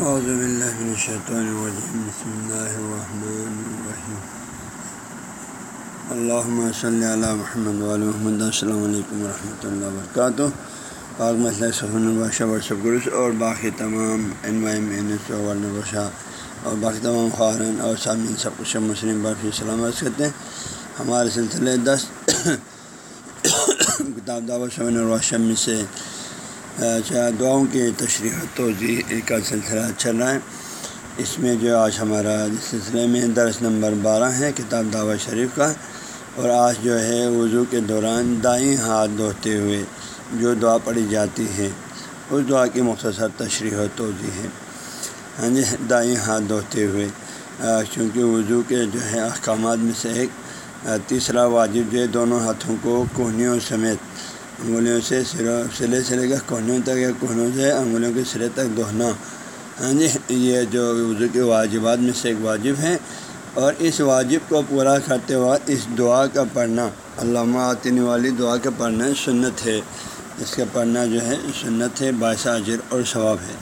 اعوذ باللہ من الشیطان الرجیم بسم اللہ الرحمن الرحیم اللہم صلی علی محمد وعلی محمد. السلام علیکم ورحمۃ اللہ وبرکاتہ پاک مسئلہ صفن الباشہ ورثب گرس اور باقی تمام این وائی این ایس ورنبشہ اور باقی تمام خارن اور سامعین سب کچھ مسلم برفی سلامت کرتے ہیں. ہمارے سلسلے دس کتاب دعوت شمن الروشم میں سے دعاؤں کی تشریح توضیع کا سلسلہ چل رہا ہے اس میں جو آج ہمارا سلسلے میں درس نمبر بارہ ہے، کتاب دعوت شریف کا۔ اور آج جو ہے، وضو کے دوران دائیں ہاتھ دھوتے ہوئے جو دعا پڑھی جاتی ہے، اس دعا کی مختصر تشریح و توضیع ہے۔ ہاں جی دائیں ہاتھ دھوتے ہوئے۔ چونکہ وضو کے جو ہے، احکامات میں سے ایک تیسرا واجب جو ہے، دونوں ہاتھوں کو کوہنیوں سمیت انگلیوں سے سرے سے لے کر کوہنیوں تک یا کوہنوں سے انگلیوں کے سرے تک دہنا ہاں جی یہ جو وضو کے واجبات میں سے ایک واجب ہے اور اس واجب کو پورا کرتے وقت اس دعا کا پڑھنا علامہ آتنی والی دعا کا پڑھنا سنت ہے اس کا پڑھنا جو ہے سنت ہے باعث اجر اور ثواب ہے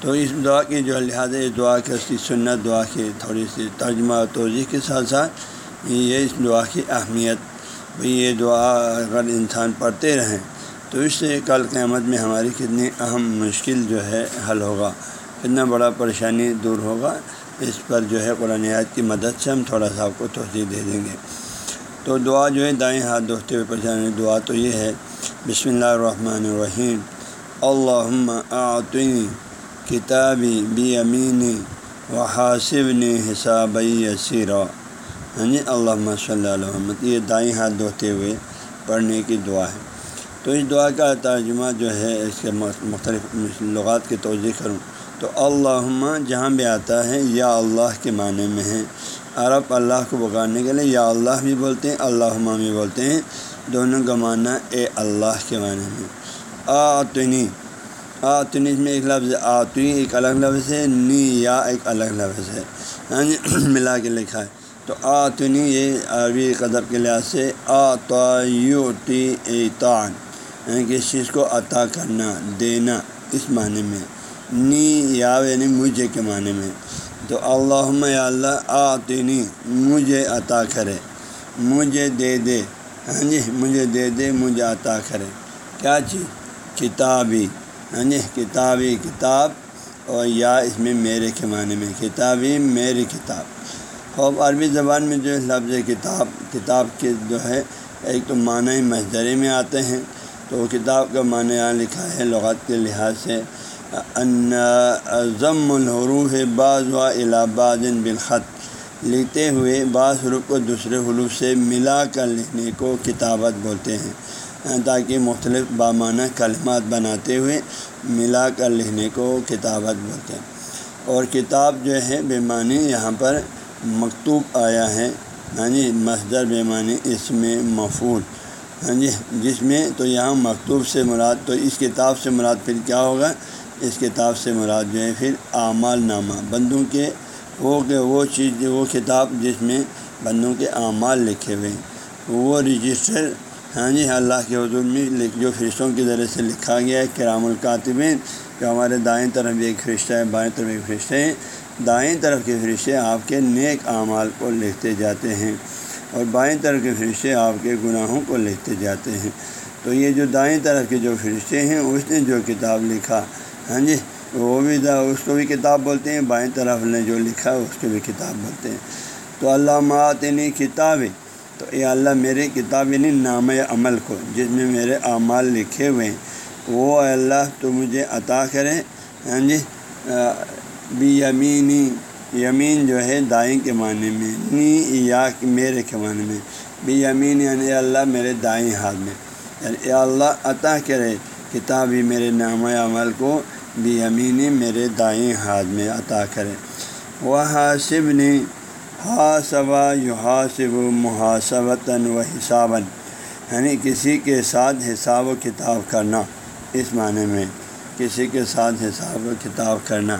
تو اس دعا کی جو لہٰذا اس دعا کی اس کی سنت، دعا کی تھوڑی سی ترجمہ و توضیع کے ساتھ ساتھ یہ اس دعا کی اہمیت یہ دعا اگر انسان پڑھتے رہیں، تو اس سے کل قیامت میں ہماری کتنی اہم مشکل جو ہے حل ہوگا، کتنا بڑا پریشانی دور ہوگا، اس پر جو ہے قرآن عیات کی مدد سے ہم تھوڑا سا آپ کو توجہ دے دیں گے۔ تو دعا جو ہے دائیں ہاتھ دھوتے ہوئے پریشانی دعا تو یہ ہے، بسم اللہ الرحمن الرحیم، اللہم آتنی کتابی بی امینی و حاصبنی حساب یسیرا۔ ہاں جی اللہ صلی اللہ محمد، یہ دائیں ہاتھ دھوتے ہوئے پڑھنے کی دعا ہے۔ تو اس دعا کا ترجمہ جو ہے، اس کے مختلف لغات کی توضیع کروں۔ تو اللہ جہاں بھی آتا ہے، یا اللہ کے معنی میں ہے۔ عرب اللہ کو پکارنے کے لیے یا اللہ بھی بولتے ہیں اللہ بھی بولتے ہیں۔ دونوں کا معنی اے اللہ کے معنی میں۔ آتنی آتنی میں ایک لفظ آتنی ایک الگ لفظ ہے، نی یا ایک الگ لفظ ہے۔ ہاں جی ملا کے لکھا ہے۔ تو آتنی یہ عربی قدر کے لحاظ سے آتعیوتی ایتان یعنی کس چیز کو عطا کرنا، دینا اس معنی میں، نی یا یعنی مجھے کے معنی میں۔ تو اللہ اللہ آتنی، مجھے عطا کرے، مجھے دے دے۔ ہاں جی مجھے دے دے، مجھے عطا کرے۔ کیا چیز؟ کتابی۔ ہاں جی کتابی کتاب، اور یا اس میں میرے کے معنی میں، کتابی میری کتاب۔ اور عربی زبان میں جو لفظ کتاب کتاب کے جو ہے، ایک تو معنی مزدری میں آتے ہیں، تو کتاب کا معنی یہاں لکھا ہے، لغت کے لحاظ سے، ان ضم الحروف بعض و الہباد بالخط لکھتے ہوئے بعض حروف کو دوسرے حروف سے ملا کر لکھنے کو کتابت بولتے ہیں، تاکہ مختلف بامانہ کلمات بناتے ہوئے ملا کر لکھنے کو کتابت بولتے ہیں۔ اور کتاب جو ہے، بے معنی یہاں پر مکتوب آیا ہے۔ ہاں جی مصدر بے معنی اس میں مفول ہاں جی جس میں تو یہاں مکتوب سے مراد، تو اس کتاب سے مراد پھر کیا ہوگا؟ اس کتاب سے مراد جو ہے پھر اعمال نامہ۔ بندوں کے، وہ کہ وہ چیز، وہ کتاب جس میں بندوں کے اعمال لکھے ہوئے ہیں۔ وہ رجسٹر ہاں جی اللہ کے حضور میں جو فرشتوں کے ذریعے سے لکھا گیا ہے، کرام الکاتبین، جو ہمارے دائیں طرف ایک فرشتہ ہے، بائیں طرف ایک فرشتہ ہیں دائیں طرف کے فرشتے آپ کے نیک اعمال کو لکھتے جاتے ہیں اور بائیں طرف کے فرشتے آپ کے گناہوں کو لکھتے جاتے ہیں۔ تو یہ جو دائیں طرف کے جو فرشتے ہیں، اس نے جو کتاب لکھا۔ ہاں جی وہ بھی اس کو بھی کتاب بولتے ہیں۔ بائیں طرف نے جو لکھا، اس کو بھی کتاب بولتے ہیں۔ تو یعنی اللہ معطنی کتاب تو یہ اللہ میری کتاب یعنی نام عمل کو، جس میں میرے اعمال لکھے ہوئے ہیں۔ وہ اللہ تو مجھے عطا کرے ہاں جی بھی یمینی یمین جو ہے دائیں کے معنی میں، نی یا میرے کے معنی میں۔ بھی یمین یعنی اللہ میرے دائیں ہاتھ میں۔ یعنی اللہ عطا کرے کتاب ہی میرے نام عمل کو بھی یمینی میرے دائیں ہاتھ میں عطا کرے۔ وہ حاصب نے حاصبہ یو حاصب و محاسبتاً و حسابً یعنی کسی کے ساتھ حساب و کتاب کرنا، اس معنی میں کسی کے ساتھ حساب و کتاب کرنا۔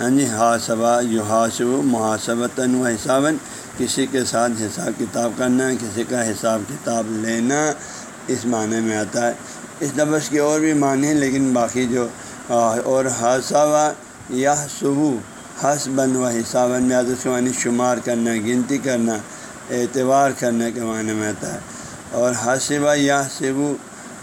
ہاں جی حاصبہ یو حاصب محاسبتاً و حسابً کسی کے ساتھ حساب کتاب کرنا، کسی کا حساب کتاب لینا، اس معنی میں آتا ہے۔ اس لفظ کے اور بھی معنی ہیں، لیکن باقی جو اور حاصہ یا صبو حسبن و حسابن میں اس کے معنی شمار کرنا، گنتی کرنا، اعتبار کرنے کے معنی میں آتا ہے۔ اور حسبہ یا سبو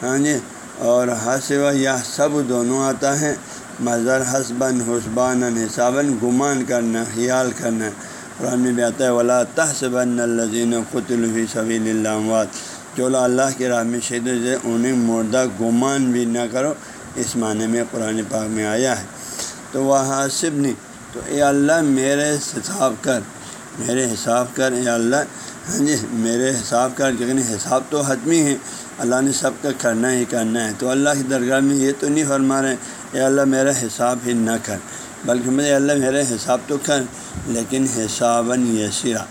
ہاں جی اور حسبہ یا سب دونوں آتا ہے۔ مظہر حسبن حسبان حسابً گمان کرنا، خیال کرنا۔ قرآن میں بھی آتا ہے، ولا تحسبن الزین خط الفی صبی اللہ جو اللہ کے راہ میں شہید انہیں مردہ گمان بھی نہ کرو۔ اس معنی میں قرآن پاک میں آیا ہے۔ تو وہ حاصب نہیں۔ تو اے اللہ، میرے حساب کر۔ میرے حساب کر، اے اللہ۔ ہاں جی میرے حساب کر لیکن حساب تو حتمی ہے اللہ نے سب کا کرنا ہی کرنا ہے۔ تو اللہ کی درگاہ میں یہ تو نہیں فرما رہے اے اللہ میرا حساب ہی نہ کر، بلکہ مجھے اللہ میرے حساب تو کر، لیکن حساباً یسیرا۔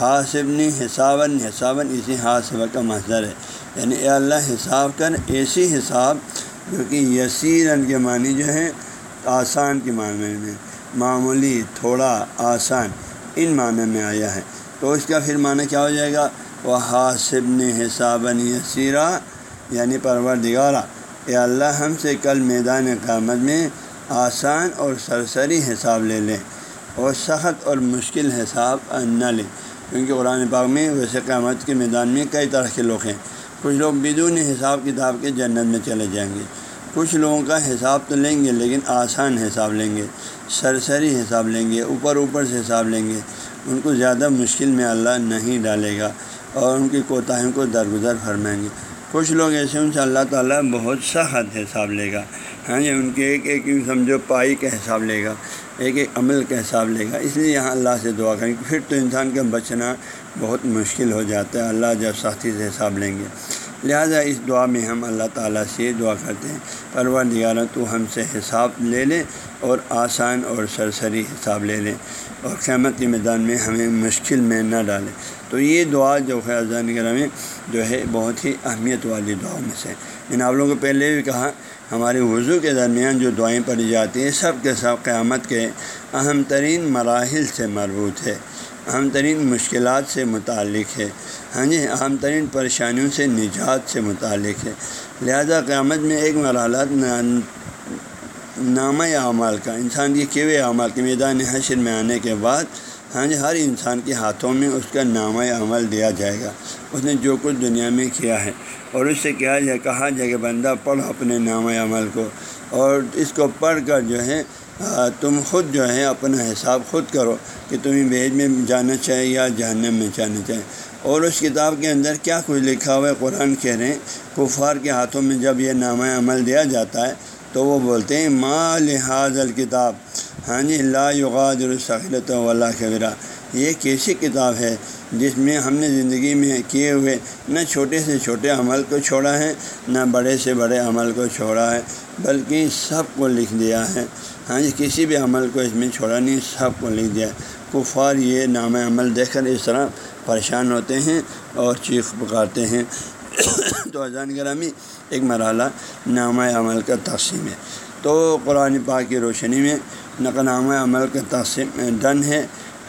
حاصبنی حساباً حساباً اسی حاصبہ کا مظہر ہے۔ یعنی اے اللہ حساب کر، ایسی حساب جو کہ یسیرن کے معنی جو ہے، آسان کے معنی میں، معمولی، تھوڑا آسان، ان معنی میں آیا ہے۔ تو اس کا پھر معنی کیا ہو جائے گا؟ وہ حاصب حساباً یسیرا یعنی پرور دگارہ اے اللہ ہم سے کل میدان قیامت میں آسان اور سرسری حساب لے لیں اور سخت اور مشکل حساب نہ لیں کیونکہ قرآن پاک میں ویسے قیامت کے میدان میں کئی طرح کے لوگ ہیں۔ کچھ لوگ بدون حساب کتاب کے جنت میں چلے جائیں گے۔ کچھ لوگوں کا حساب تو لیں گے، لیکن آسان حساب لیں گے، سرسری حساب لیں گے، اوپر اوپر سے حساب لیں گے۔ ان کو زیادہ مشکل میں اللہ نہیں ڈالے گا۔ اور ان کی کوتاہیوں کو درگزر فرمائیں گے۔ کچھ لوگ ایسے ان سے اللہ تعالیٰ بہت سخت حساب لے گا۔ ہاں جی ان کے ایک ایک سمجھو پائی کا حساب لے گا، ایک ایک عمل کا حساب لے گا۔ اس لیے یہاں اللہ سے دعا کریں پھر تو انسان کا بچنا بہت مشکل ہو جاتا ہے۔ اللہ جب سختی سے حساب لیں گے۔ لہٰذا اس دعا میں ہم اللہ تعالیٰ سے دعا کرتے ہیں۔ پرور دیارہ تو ہم سے حساب لے لیں اور آسان اور سرسری حساب لے لیں۔ اور قیامت کے میدان میں ہمیں مشکل میں نہ ڈالیں تو یہ دعا جو ہے اذان گرہ میں جو ہے بہت ہی اہمیت والی دعاؤں میں سے۔ ان آپ لوگوں کو پہلے بھی کہا، ہمارے وضو کے درمیان جو دعائیں پڑھی جاتی ہیں، سب کے سب قیامت کے اہم ترین مراحل سے مربوط ہے۔ اہم ترین مشکلات سے متعلق ہے۔ ہاں جی اہم ترین پریشانیوں سے نجات سے متعلق ہے۔ لہذا قیامت میں ایک مرحلہ نامہ اعمال کا۔ انسان کی کیوے اعمال کے میدان حشر میں آنے کے بعد ہاں جی ہر انسان کے ہاتھوں میں اس کا نامہ عمل دیا جائے گا۔ اس نے جو کچھ دنیا میں کیا ہے، اور اس سے کیا جائے کہا جائے کہ بندہ پڑھو اپنے نام عمل کو۔ اور اس کو پڑھ کر جو ہے تم خود جو ہے، اپنا حساب خود کرو کہ تمہیں بیج میں جانا چاہے یا جہنم میں جانا چاہے۔ اور اس کتاب کے اندر کیا کچھ لکھا ہوا ہے؟ قرآن کہہ رہے ہیں، کفار کے ہاتھوں میں جب یہ نامہ عمل دیا جاتا ہے تو وہ بولتے ہیں، ما لحاظ الکتاب؟ ہاں جی اللہ یغادر السخلت اللہ خبرہ یہ کیسی کتاب ہے جس میں ہم نے زندگی میں کیے ہوئے نہ چھوٹے سے چھوٹے عمل کو چھوڑا ہے، نہ بڑے سے بڑے عمل کو چھوڑا ہے، بلکہ سب کو لکھ دیا ہے۔ ہاں جی کسی بھی عمل کو اس میں چھوڑا نہیں، سب کو لکھ دیا۔ کفار یہ نام عمل دیکھ کر اس طرح پریشان ہوتے ہیں اور چیخ پکارتے ہیں۔ تو اذان گرامی ایک مرحلہ نامہ عمل کا تقسیم ہے۔ تو قرآن پاک کی روشنی میں نقل نامہ عمل کا تقسیم ڈن ہے،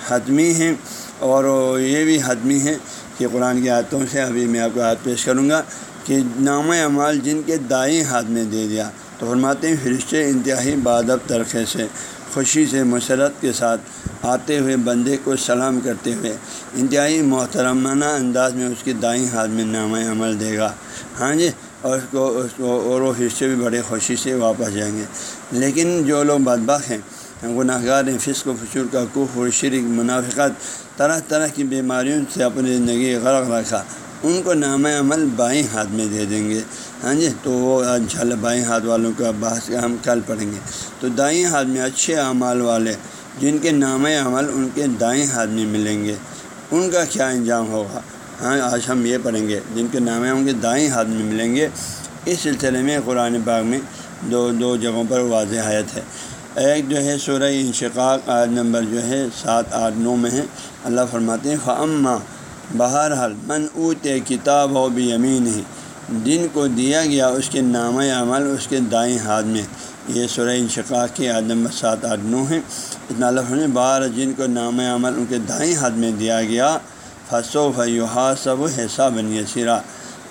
حتمی ہے اور یہ بھی حتمی ہے کہ قرآن کی آیتوں سے ابھی میں آپ کو ہاتھ پیش کروں گا کہ نام عمال جن کے دائیں ہاتھ میں دے دیا۔ تو فرماتے ہیں، فرشتے انتہائی بادب ترقے سے، خوشی سے، مسرت کے ساتھ آتے ہوئے بندے کو سلام کرتے ہوئے انتہائی محترمانہ انداز میں اس کی دائیں ہاتھ میں نام عمل دے گا۔ ہاں جی اور اس کو اس کو اور وہ حصے بھی بڑے خوشی سے واپس جائیں گے۔ لیکن جو لوگ بدبخ ہیں گناہ گار فسق و فشور کا کف و شرک، منافقت، طرح طرح کی بیماریوں سے اپنی زندگی غرق رکھا، ان کو نام عمل بائیں ہاتھ میں دے دیں گے۔ ہاں جی تو وہ ان شاء اللہ بائیں ہاتھ والوں کا بحث ہم کل پڑھیں گے۔ تو دائیں ہاتھ میں اچھے اعمال والے جن کے نام عمل ان کے دائیں ہاتھ میں ملیں گے۔ ان کا کیا انجام ہوگا؟ ہاں آج ہم یہ پڑھیں گے، جن کے نام ان کے دائیں ہاتھ میں ملیں گے۔ اس سلسلے میں قرآن باغ میں دو دو جگہوں پر واضح حیت ہے۔ ایک جو ہے سورہ انشقاق، آیت نمبر جو ہے سات، آٹھ، نو میں ہے۔ اللہ فرماتے ہیں فعما بہرحال، من اوت کتاب ہو بھی یمین ہی جن کو دیا گیا اس کے نام عمل اس کے دائیں ہاتھ میں۔ یہ سورہ انشقاق کی آیت نمبر سات، آٹھ، نو ہے۔ اتنا اللہ بار جن کو نام عمل ان کے دائیں ہاتھ میں دیا گیا فصو فیوحا سب حساب بنی سرا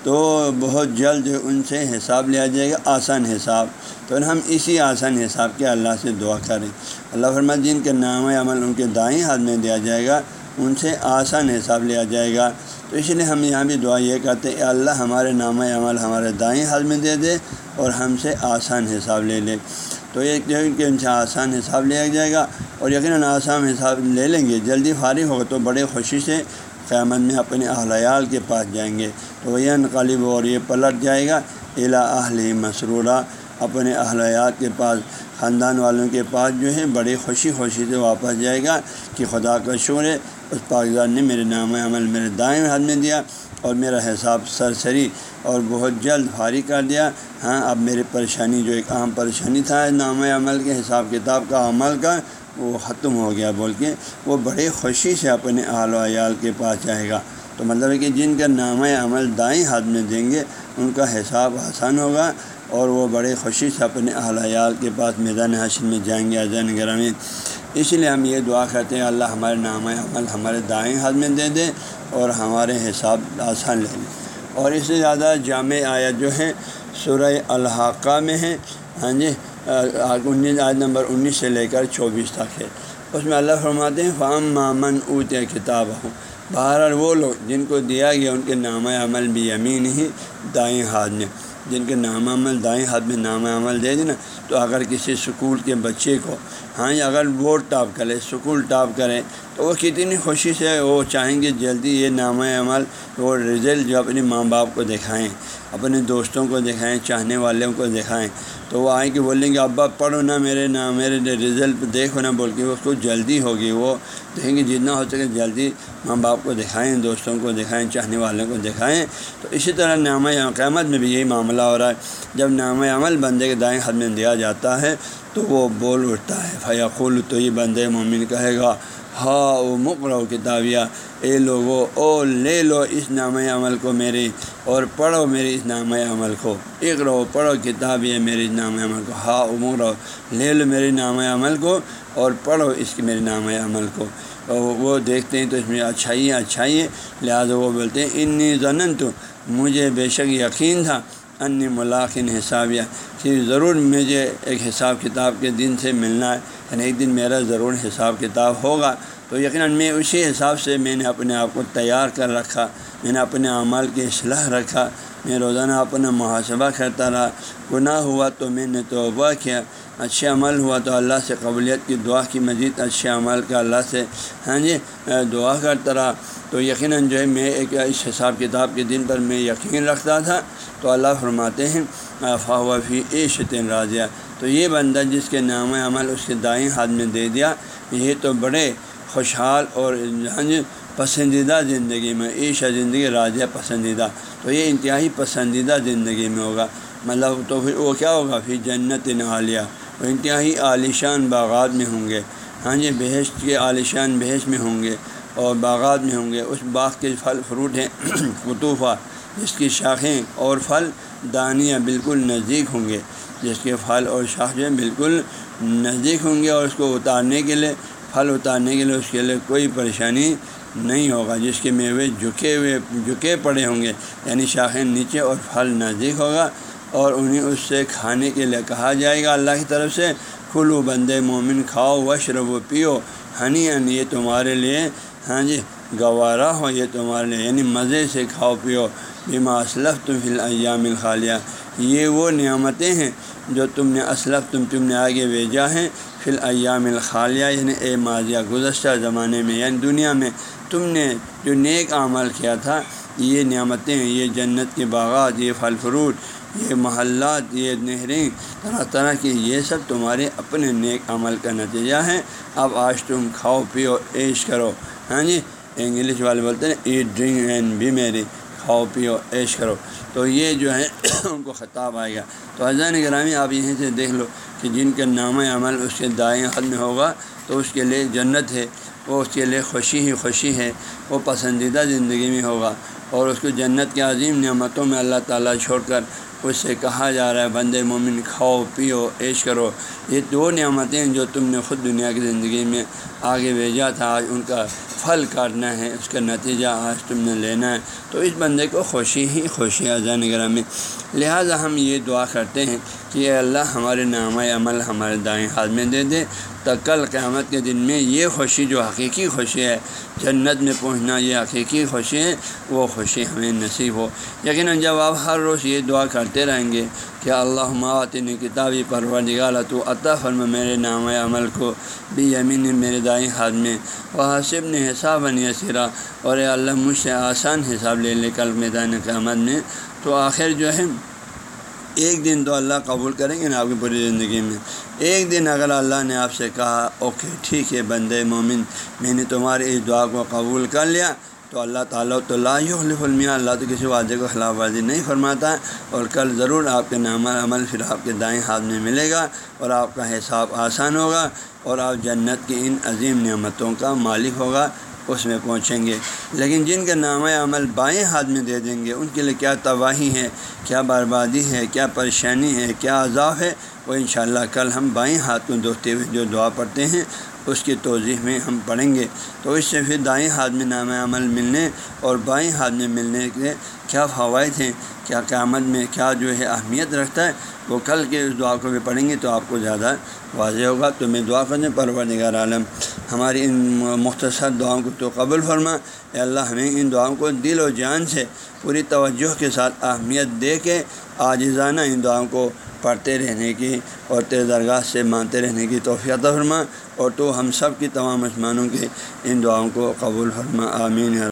تو بہت جلد ان سے حساب لیا جائے گا، آسان حساب۔ تو ہم اسی آسان حساب کے اللہ سے دعا کریں۔ اللہ فرما جن کے نام عمل ان کے دائیں ہاتھ میں دیا جائے گا، ان سے آسان حساب لیا جائے گا۔ تو اس لیے ہم یہاں بھی دعا یہ کرتے ہیں اللہ ہمارے نام عمل ہمارے دائیں ہاتھ میں دے دے اور ہم سے آسان حساب لے لے۔ تو ایک کہ ان سے آسان حساب لیا جائے گا اور یقیناً آسان حساب لے لیں گے۔ جلدی فارغ ہوگا تو بڑے خوشی سے قیامت میں اپنے اہلیال کے پاس جائیں گے۔ تو یہ انقلب اور یہ پلٹ جائے گا۔ الا اہل مسرورہ اپنے اہلیات کے پاس، خاندان والوں کے پاس جو ہے بڑی خوشی خوشی سے واپس جائے گا کہ خدا کا شکر ہے، اس پاکزار نے میرے نام عمل میرے دائیں ہاتھ میں دیا۔ اور میرا حساب سرسری اور بہت جلد فارغ کر دیا۔ ہاں اب میری پریشانی جو ایک عام پریشانی تھا نام عمل کے حساب کتاب کا عمل کا، وہ ختم ہو گیا۔ بول کے وہ بڑی خوشی سے اپنے اہل و عیال کے پاس جائے گا۔ تو مطلب ہے کہ جن کا نام عمل دائیں ہاتھ میں دیں گے، ان کا حساب آسان ہوگا اور وہ بڑے خوشی سے اپنے اہل عیال کے پاس میدان حاصل میں جائیں گے، اذان گرہ میں اس لیے ہم یہ دعا کرتے ہیں، اللہ ہمارے نام عمل ہمارے دائیں ہاتھ میں دے دے۔ اور ہمارے حساب آسان لے لیں۔ اور اس سے زیادہ جامع آیت جو ہیں سورہ الحاقہ میں ہیں ہاں جی انیس، آیت نمبر انیس سے لے کر چوبیس تک ہے۔ اس میں اللہ فرماتے ہیں فام مامن اوت کتاب ہوں بہرحال وہ لوگ جن کو دیا گیا، ان کے نام عمل بھی یمین ہی دائیں ہاتھ میں۔ جن کے نام عمل دائیں ہاتھ میں نام عمل دے دیں نا تو اگر کسی اسکول کے بچے کو ہاں اگر بورڈ ٹاپ کرے اسکول ٹاپ کرے، تو وہ کتنی خوشی سے وہ چاہیں گے جلدی یہ نام عمل وہ رزلٹ جو اپنے ماں باپ کو دکھائیں، اپنے دوستوں کو دکھائیں، چاہنے والوں کو دکھائیں۔ تو وہ آئیں کہ بولیں گے، ابا، پڑھو نا میرے نام، میرے رزلٹ دیکھو نا بول کے اس کو جلدی ہوگی وہ دیکھیں گے، جتنا ہو سکے جلدی ماں باپ کو دکھائیں، دوستوں کو دکھائیں، چاہنے والوں کو دکھائیں۔ تو اسی طرح نامہ قیامت میں بھی یہی معاملہ ہو رہا ہے۔ جب نامہ عمل بندے کے دائیں حد میں دیا جاتا ہے تو وہ بول اٹھتا ہے فیاقول تو یہ بندے مومن کہے گا ہاں وہ مکرو کتابیہ، اے لوگو، او لے لو اس نام عمل کو میری اور پڑھو میری اس نام عمل کو۔ ایک رہو پڑھو کتاب یہ میری نام عمل کو۔ ہاں عمر لے لو میری نام عمل کو اور پڑھو اس کی میرے نام عمل کو۔ وہ دیکھتے ہیں تو اس میں اچھائی اچھائی ہے لہٰذا وہ بولتے ہیں، انی ضنن تو مجھے بے شک یقین تھا ان ملاقن حسابیہ کہ ضرور مجھے ایک حساب کتاب کے دن سے ملنا ہے یعنی ایک دن میرا ضرور حساب کتاب ہوگا۔ تو یقیناً میں اسی حساب سے میں نے اپنے آپ کو تیار کر رکھا، میں نے اپنے اعمال کی اصلاح رکھا، میں روزانہ اپنا محاسبہ کرتا رہا۔ گناہ ہوا تو میں نے توبہ کیا، اچھے عمل ہوا تو اللہ سے قبولیت کی دعا کی مزید۔ اچھے عمل کا اللہ سے ہاں جی دعا کرتا رہا۔ تو یقیناً جو ہے میں ایک اس حساب کتاب کے دن پر میں یقین رکھتا تھا۔ تو اللہ فرماتے ہیں فی عیشتِ راضیہ۔ تو یہ بندہ جس کے نام عمل اس کے دائیں ہاتھ میں دے دیا، یہ تو بڑے خوشحال اور ہاں پسندیدہ زندگی میں، عیش زندگی راضیہ پسندیدہ۔ تو یہ انتہائی پسندیدہ زندگی میں ہوگا۔ مطلب تو پھر وہ کیا ہوگا؟ پھر جنت نالیہ وہ انتہائی عالیشان باغات میں ہوں گے۔ ہاں جی بہشت کے عالیشان بہشت میں ہوں گے اور باغات میں ہوں گے۔ اس باغ کے پھل، فروٹ ہیں، قطوفہ۔ جس کی شاخیں اور پھل دانیاں بالکل نزدیک ہوں گے، جس کے پھل اور شاخ جو بالکل نزدیک ہوں گے اور اس کو اتارنے کے لیے، پھل اتارنے کے لیے اس کے لیے کوئی پریشانی نہیں ہوگا۔ جس کے میوے جھکے ہوئے، جھکے پڑے ہوں گے یعنی شاخیں نیچے اور پھل نزدیک ہوگا اور انہیں اس سے کھانے کے لیے کہا جائے گا۔ اللہ کی طرف سے، کھلو بندے مومن، کھاؤ وشرب و پیو، ہنی ہنی یہ تمہارے لیے۔ ہاں جی گوارا ہو یہ تمہارے لیے یعنی مزے سے کھاؤ پیو بیما اسلف تم فی الایام الخالیہ۔ یہ وہ نعمتیں ہیں جو تم نے اسلف تم تم نے آگے بھیجا ہیں فی الایام الخالیہ یعنی اے ماضیہ گزشتہ زمانے میں یعنی دنیا میں۔ تم نے جو نیک عمل کیا تھا، یہ نعمتیں، یہ جنت کے باغات، یہ پھل فروٹ، یہ محلات، یہ نہریں، طرح طرح کی، یہ سب تمہارے اپنے نیک عمل کا نتیجہ ہے اب آج تم کھاؤ پیو، عیش کرو۔ ہاں جی؟ انگلش والے بولتے ہیں ایٹ ڈرنک اینڈ بھی میری کھاؤ، پیو عیش کرو۔ تو یہ جو ہے، ان کو خطاب آئے گا۔ تو حضرت گرامی آپ یہیں سے دیکھ لو کہ جن کا نام عمل اس کے دائیں حد میں ہوگا، تو اس کے لیے جنت ہے، وہ اس کے لیے خوشی ہی خوشی ہے، وہ پسندیدہ زندگی میں ہوگا۔ اور اس کو جنت کے عظیم نعمتوں میں اللہ تعالیٰ چھوڑ کر اس سے کہا جا رہا ہے بند مومن کھاؤ، پیو، عیش کرو۔ یہ دو نعمتیں جو تم نے خود دنیا کی زندگی میں آگے بھیجا تھا، آج ان کا پھل کاٹنا ہے، اس کا نتیجہ آج تم نے لینا ہے۔ تو اس بندے کو خوشی ہی خوشی ہے نگر میں لہٰذا ہم یہ دعا کرتے ہیں کہ اللہ، ہمارے نام عمل ہمارے دائیں ہاتھ میں دے دے۔ تو کل قیامت کے دن میں یہ خوشی جو حقیقی خوشی ہے، جنت میں پہنچنا یہ حقیقی خوشی ہے، وہ خوشی ہمیں نصیب ہو۔ یقیناً جب آپ ہر روز یہ دعا کرتے رہیں گے کہ اللہ معاطن کتابی پرور نگالا تو عطا فرم میرے نام عمل کو بھی یمین میرے دائیں ہاتھ میں۔ وہ حاصب نے حساب نہیں سرا اور اے اللہ مجھ سے آسان حساب لے لے کل میدان قیامت میں۔ تو آخر جو ہے ایک دن تو اللہ قبول کریں گے نا آپ کی پوری زندگی میں۔ ایک دن اگر اللہ نے آپ سے کہا، اوکے، ٹھیک ہے بندے مومن، میں نے تمہاری اس دعا کو قبول کر لیا، تو اللہ تعالیٰ تو المیاں اللہ تو کسی وعدے کو خلاف ورزی نہیں فرماتا۔ اور کل ضرور آپ کے نام عمل پھر آپ کے دائیں ہاتھ میں ملے گا اور آپ کا حساب آسان ہوگا اور آپ جنت کی ان عظیم نعمتوں کا مالک ہوگا۔ اس میں پہنچیں گے۔ لیکن جن کے نام عمل بائیں ہاتھ میں دے دیں گے، ان کے لیے کیا تباہی ہے، کیا بربادی ہے، کیا پریشانی ہے، کیا عذاب ہے، وہ انشاءاللہ کل ہم بائیں ہاتھ میں دوتے ہوئے جو دعا پڑھتے ہیں اس کی توضیح میں ہم پڑھیں گے۔ تو اس سے پھر دائیں ہاتھ میں نام عمل ملنے اور بائیں ہاتھ میں ملنے کے کیا فوائد ہیں، کیا قیامت میں کیا جو ہے اہمیت رکھتا ہے، وہ کل کے اس دعا کو بھی پڑھیں گے تو آپ کو زیادہ واضح ہوگا۔ تو میں دعا کرنے پرور نگار عالم، ہماری ان مختصر دعاؤں کو تو قبول فرما۔ اے اللہ، ہمیں ان دعاؤں کو دل و جان سے پوری توجہ کے ساتھ اہمیت دے کے آجزانہ ان دعاؤں کو پڑھتے رہنے کی اور تیز درگاہ سے مانتے رہنے کی توفیع فرما۔ اور تو ہم سب کی تمام مسلمانوں کے ان دعاؤں کو قبول فرما آمین